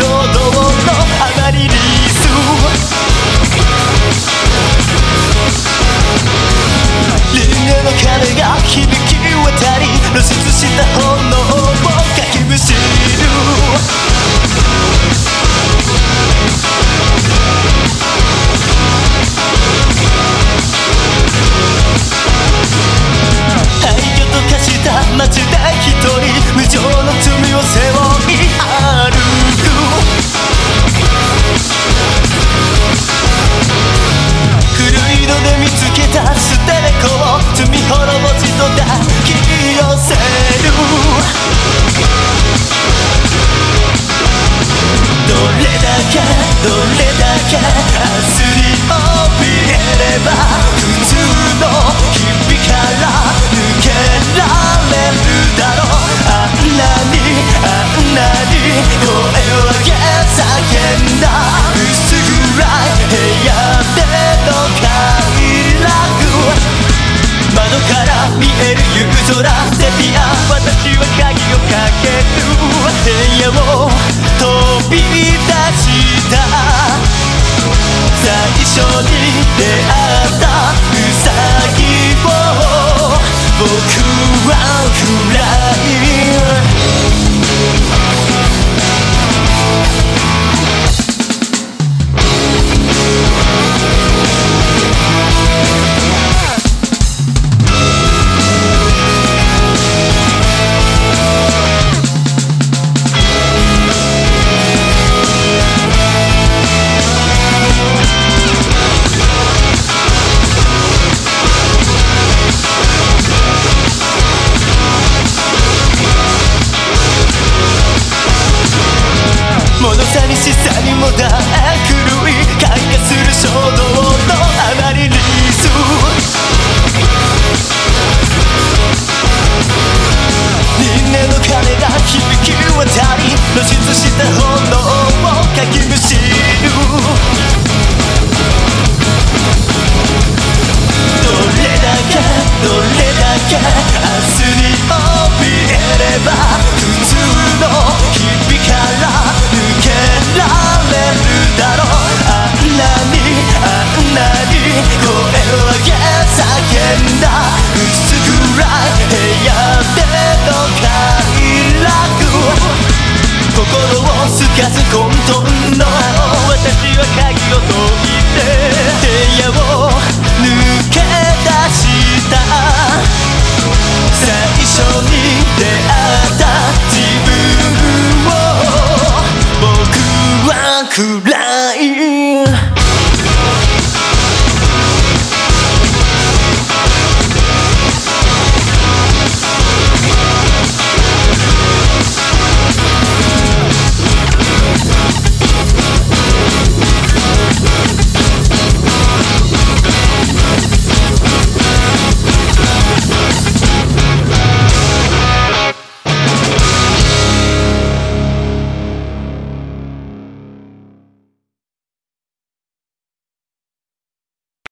todo. 見つけた捨て猫を罪滅ぼしと抱き寄せる空セピア私は鍵をかける。部屋を飛び出した最初に出会った混沌の私は鍵を解いて部屋を